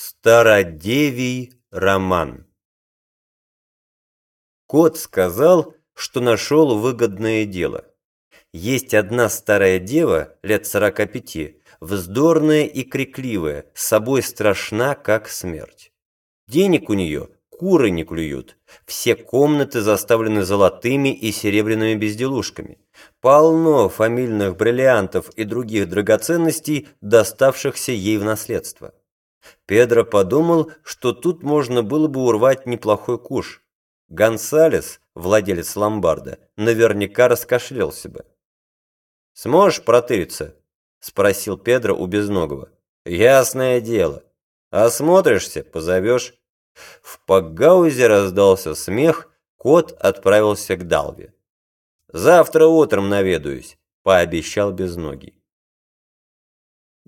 Стародевий роман Кот сказал, что нашел выгодное дело. Есть одна старая дева, лет сорока пяти, вздорная и крикливая, с собой страшна, как смерть. Денег у нее куры не клюют. Все комнаты заставлены золотыми и серебряными безделушками. Полно фамильных бриллиантов и других драгоценностей, доставшихся ей в наследство. Педро подумал, что тут можно было бы урвать неплохой куш. Гонсалес, владелец ломбарда, наверняка раскашлялся бы. «Сможешь протыриться?» – спросил Педро у Безногого. «Ясное дело. Осмотришься – позовешь». В Пакгаузе раздался смех, кот отправился к Далве. «Завтра утром наведаюсь», – пообещал Безногий.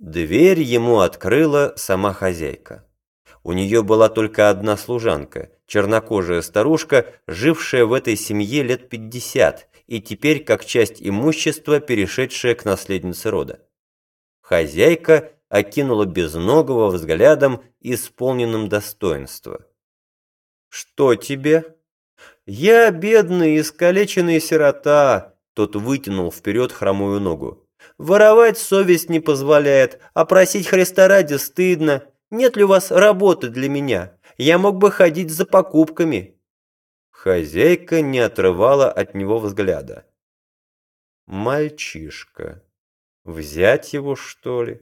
Дверь ему открыла сама хозяйка. У нее была только одна служанка, чернокожая старушка, жившая в этой семье лет пятьдесят и теперь как часть имущества, перешедшая к наследнице рода. Хозяйка окинула безногого взглядом, исполненным достоинства. «Что тебе?» «Я бедный, искалеченный сирота», — тот вытянул вперед хромую ногу. Воровать совесть не позволяет, а просить Христа ради стыдно. Нет ли у вас работы для меня? Я мог бы ходить за покупками». Хозяйка не отрывала от него взгляда. «Мальчишка. Взять его, что ли?»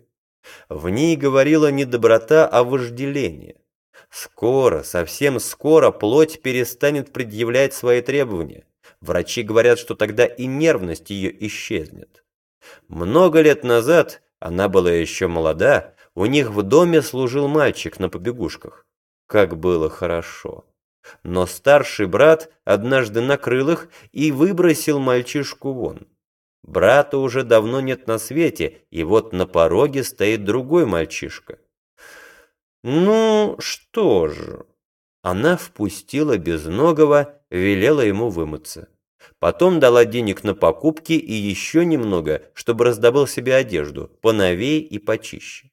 В ней говорила не доброта, а вожделение. Скоро, совсем скоро плоть перестанет предъявлять свои требования. Врачи говорят, что тогда и нервность ее исчезнет. Много лет назад, она была еще молода, у них в доме служил мальчик на побегушках. Как было хорошо. Но старший брат однажды накрыл их и выбросил мальчишку вон. Брата уже давно нет на свете, и вот на пороге стоит другой мальчишка. Ну, что же? Она впустила безногого, велела ему вымыться. Потом дала денег на покупки и еще немного, чтобы раздобыл себе одежду, поновей и почище.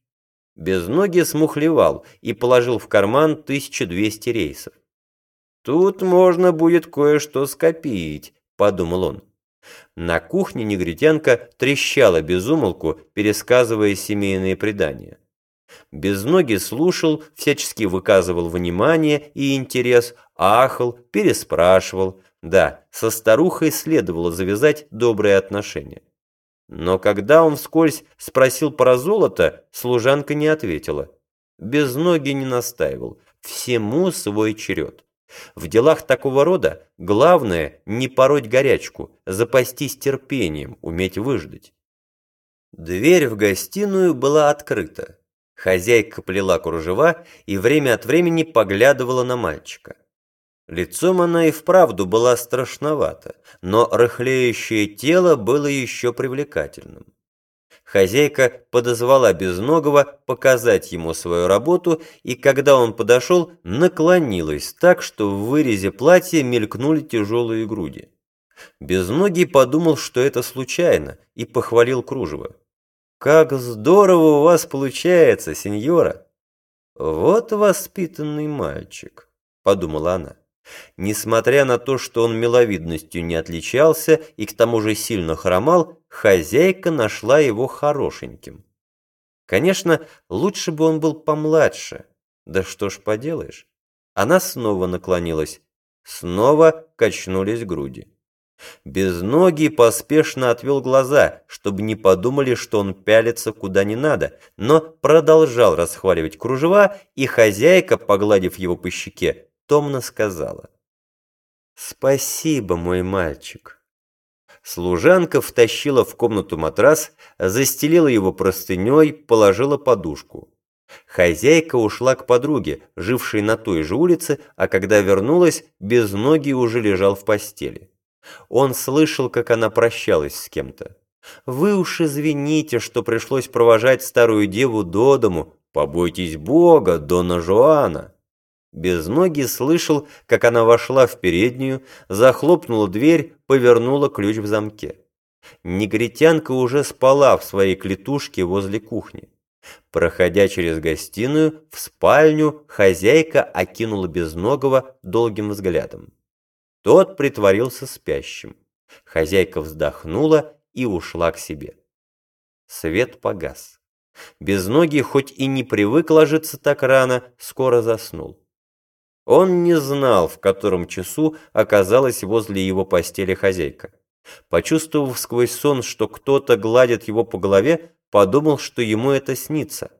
Без ноги смухлевал и положил в карман 1200 рейсов. «Тут можно будет кое-что скопить», — подумал он. На кухне негритянка трещала безумолку, пересказывая семейные предания. Безногий слушал, всячески выказывал внимание и интерес, ахал, переспрашивал, да, со старухой следовало завязать добрые отношения. Но когда он вскользь спросил про золото, служанка не ответила. Без ноги не настаивал. Всему свой черед. В делах такого рода главное не пороть горячку, запастись терпением, уметь выждать. Дверь в гостиную была открыта. Хозяйка плела кружева и время от времени поглядывала на мальчика. Лицом она и вправду была страшновата, но рыхлеющее тело было еще привлекательным. Хозяйка подозвала Безногого показать ему свою работу, и когда он подошел, наклонилась так, что в вырезе платья мелькнули тяжелые груди. Безногий подумал, что это случайно, и похвалил кружево. «Как здорово у вас получается, сеньора!» «Вот воспитанный мальчик», — подумала она. Несмотря на то, что он миловидностью не отличался и к тому же сильно хромал, хозяйка нашла его хорошеньким. Конечно, лучше бы он был помладше. Да что ж поделаешь. Она снова наклонилась. Снова качнулись груди. Без ноги поспешно отвел глаза, чтобы не подумали, что он пялится куда не надо, но продолжал расхваливать кружева, и хозяйка, погладив его по щеке, томно сказала. «Спасибо, мой мальчик». Служанка втащила в комнату матрас, застелила его простыней, положила подушку. Хозяйка ушла к подруге, жившей на той же улице, а когда вернулась, без ноги уже лежал в постели. Он слышал, как она прощалась с кем-то. «Вы уж извините, что пришлось провожать старую деву до дому. Побойтесь Бога, Дона Жоана!» Безногий слышал, как она вошла в переднюю, захлопнула дверь, повернула ключ в замке. Негритянка уже спала в своей клетушке возле кухни. Проходя через гостиную, в спальню хозяйка окинула Безногого долгим взглядом. Тот притворился спящим. Хозяйка вздохнула и ушла к себе. Свет погас. Безногий, хоть и не привык ложиться так рано, скоро заснул. Он не знал, в котором часу оказалась возле его постели хозяйка. Почувствовав сквозь сон, что кто-то гладит его по голове, подумал, что ему это снится.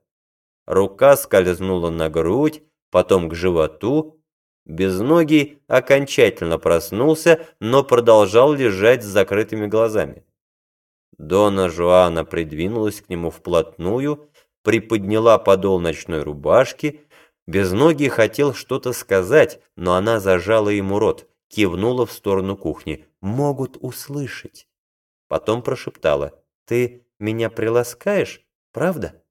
Рука скользнула на грудь, потом к животу. Безногий окончательно проснулся, но продолжал лежать с закрытыми глазами. Дона Жуана придвинулась к нему вплотную, приподняла подол ночной рубашки. Безногий хотел что-то сказать, но она зажала ему рот, кивнула в сторону кухни. «Могут услышать». Потом прошептала. «Ты меня приласкаешь, правда?»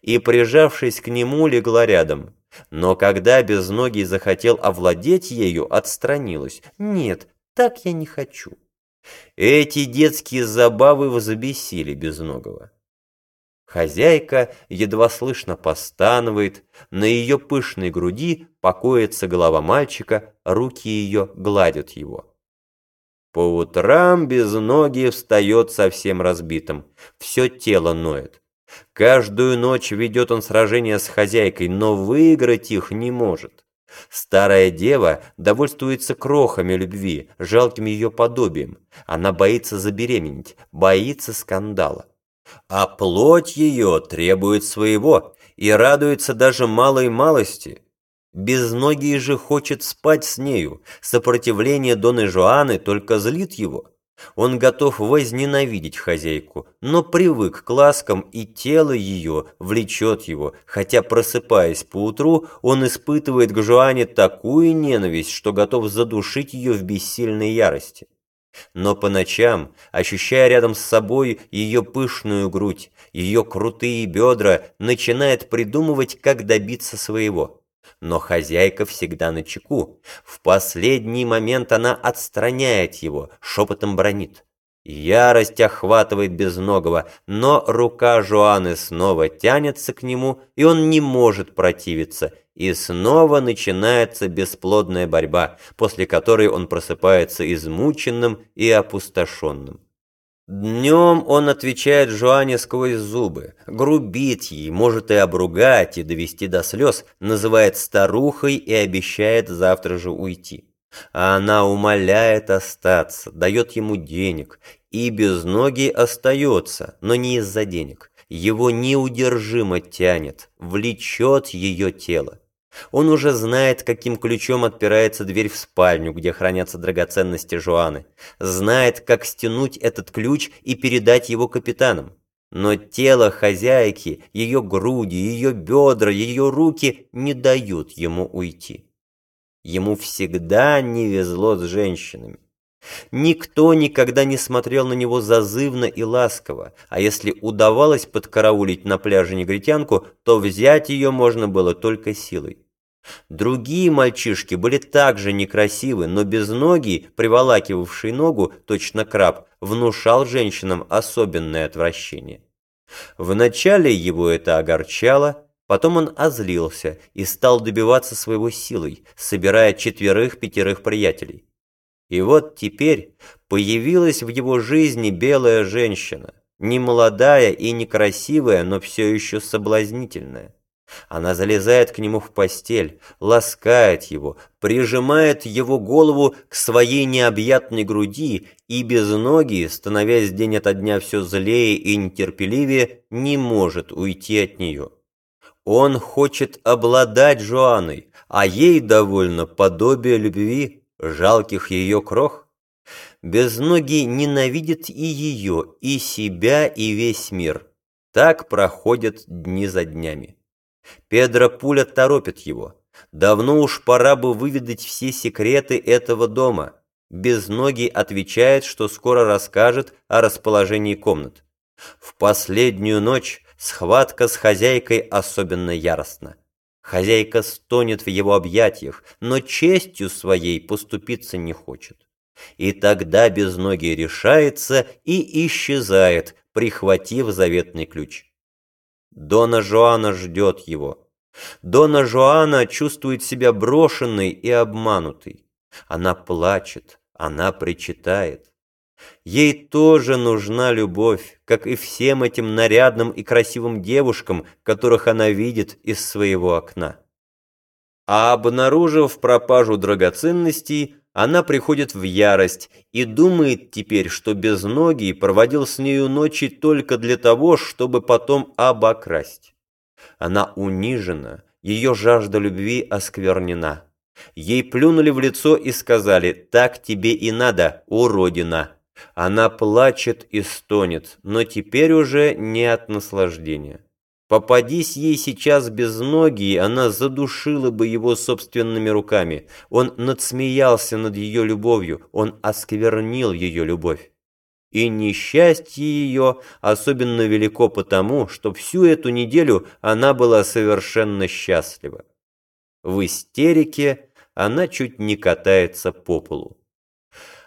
И, прижавшись к нему, легла рядом. Но когда Безногий захотел овладеть ею, отстранилась. «Нет, так я не хочу». Эти детские забавы возбесили Безногого. Хозяйка едва слышно постанывает, на ее пышной груди покоится голова мальчика, руки ее гладят его. По утрам Безногий встает совсем разбитым, все тело ноет. Каждую ночь ведет он сражение с хозяйкой, но выиграть их не может. Старая дева довольствуется крохами любви, жалким ее подобием. Она боится забеременеть, боится скандала. А плоть ее требует своего и радуется даже малой малости. Безногий же хочет спать с нею, сопротивление Доны Жоаны только злит его. Он готов возненавидеть хозяйку, но привык к ласкам, и тело ее влечет его, хотя, просыпаясь поутру, он испытывает к Жуане такую ненависть, что готов задушить ее в бессильной ярости. Но по ночам, ощущая рядом с собой ее пышную грудь, ее крутые бедра, начинает придумывать, как добиться своего. Но хозяйка всегда на чеку. В последний момент она отстраняет его, шепотом бронит. Ярость охватывает безногого, но рука Жуаны снова тянется к нему, и он не может противиться. И снова начинается бесплодная борьба, после которой он просыпается измученным и опустошенным. Днем он отвечает Жуане сквозь зубы, грубит ей, может и обругать, и довести до слез, называет старухой и обещает завтра же уйти. А она умоляет остаться, дает ему денег, и без ноги остается, но не из-за денег. Его неудержимо тянет, влечет ее тело. Он уже знает, каким ключом отпирается дверь в спальню, где хранятся драгоценности Жуаны. Знает, как стянуть этот ключ и передать его капитанам. Но тело хозяйки, ее груди, ее бедра, ее руки не дают ему уйти. Ему всегда не везло с женщинами. Никто никогда не смотрел на него зазывно и ласково, а если удавалось подкараулить на пляже негритянку, то взять ее можно было только силой. Другие мальчишки были также некрасивы, но без ноги, приволакивавший ногу, точно краб, внушал женщинам особенное отвращение. Вначале его это огорчало, потом он озлился и стал добиваться своего силой, собирая четверых-пятерых приятелей. И вот теперь появилась в его жизни белая женщина, не молодая и некрасивая, но все еще соблазнительная. Она залезает к нему в постель, ласкает его, прижимает его голову к своей необъятной груди и без ноги, становясь день ото дня все злее и нетерпеливее, не может уйти от нее. Он хочет обладать Жоанной, а ей довольно подобие любви, жалких ее крох. Без ноги ненавидит и ее, и себя, и весь мир. Так проходят дни за днями. Педро Пуля торопит его. Давно уж пора бы выведать все секреты этого дома. Безногий отвечает, что скоро расскажет о расположении комнат. В последнюю ночь схватка с хозяйкой особенно яростна. Хозяйка стонет в его объятиях, но честью своей поступиться не хочет. И тогда Безногий решается и исчезает, прихватив заветный ключ. Дона Жоана ждет его. Дона Жоана чувствует себя брошенной и обманутой. Она плачет, она причитает. Ей тоже нужна любовь, как и всем этим нарядным и красивым девушкам, которых она видит из своего окна. А обнаружив пропажу драгоценностей, она приходит в ярость и думает теперь, что безногий проводил с нею ночи только для того, чтобы потом обокрасть. Она унижена, ее жажда любви осквернена. Ей плюнули в лицо и сказали «Так тебе и надо, уродина». Она плачет и стонет, но теперь уже не от наслаждения. Попадись ей сейчас без ноги, она задушила бы его собственными руками. Он надсмеялся над ее любовью, он осквернил ее любовь. И несчастье ее особенно велико потому, что всю эту неделю она была совершенно счастлива. В истерике она чуть не катается по полу.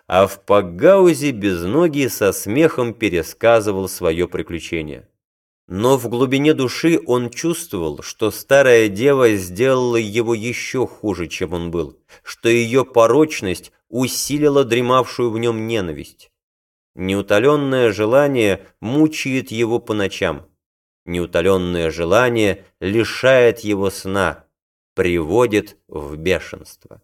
А в Пагаузе безногий со смехом пересказывал свое приключение. Но в глубине души он чувствовал, что старая дева сделала его еще хуже, чем он был, что ее порочность усилила дремавшую в нем ненависть. Неутоленное желание мучает его по ночам. Неутоленное желание лишает его сна, приводит в бешенство.